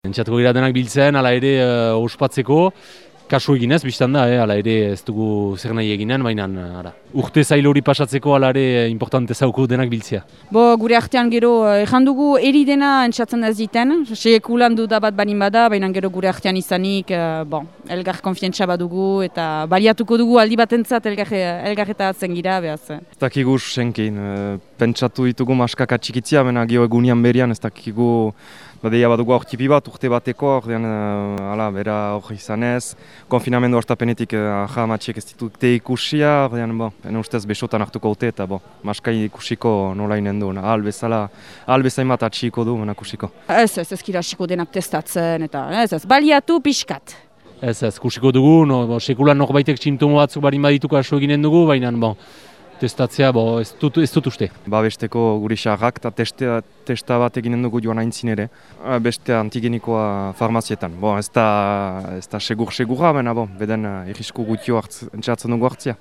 Entxatuko gira denak biltzen, ala ere uh, ospatzeko, kasu eginez, biztan da, eh, ala ere ez dugu zer nahi eginen, baina ara. urte zail hori pasatzeko ala ere importante zauku denak biltzea. Bo, gure artean gero, ezan dugu eri dena entzatzen ez diten, sekulan du da bat banin bada, baina gero gure artean izanik, uh, bon, elgar konfientza badugu eta baliatuko dugu aldi batentzat elgar, elgarretatzen gira, behaz. Ez dakigu senkein, pentsatu ditugu maskaka txikitzia, baina gio egunian berian, ez dakigu Badeia badugu hor tipi bat, urte bateko, ordean, uh, ala, bera hor izanez, konfinamendu hartapenetik uh, aha matxiek ez ditute ikusia, ordean, bo, ene ustez besotan hartuko dute eta bo, maskai ikusiko nola inen du, ahal bezala, ahal bezain bat atxiko du, mena kusiko. Ez ez, ez kira denak testatzen eta ez ez, baliatu pixkat. Ez ez, kusiko dugu, no, bo, sekulan norbaitek txintomo batzuk barin badituko aso eginen dugu, baina, bo, testatzea bo, ez, dut, ez dut uste. Ba besteko guri xarrak eta testa, testa bat eginen dugu joan aintzin ere. Beste antigenikoa farmazietan. Bo, ez da, ez da segur-segura, baina bo, beden irrisku gutio hartz, entzatzen dugu hartzia.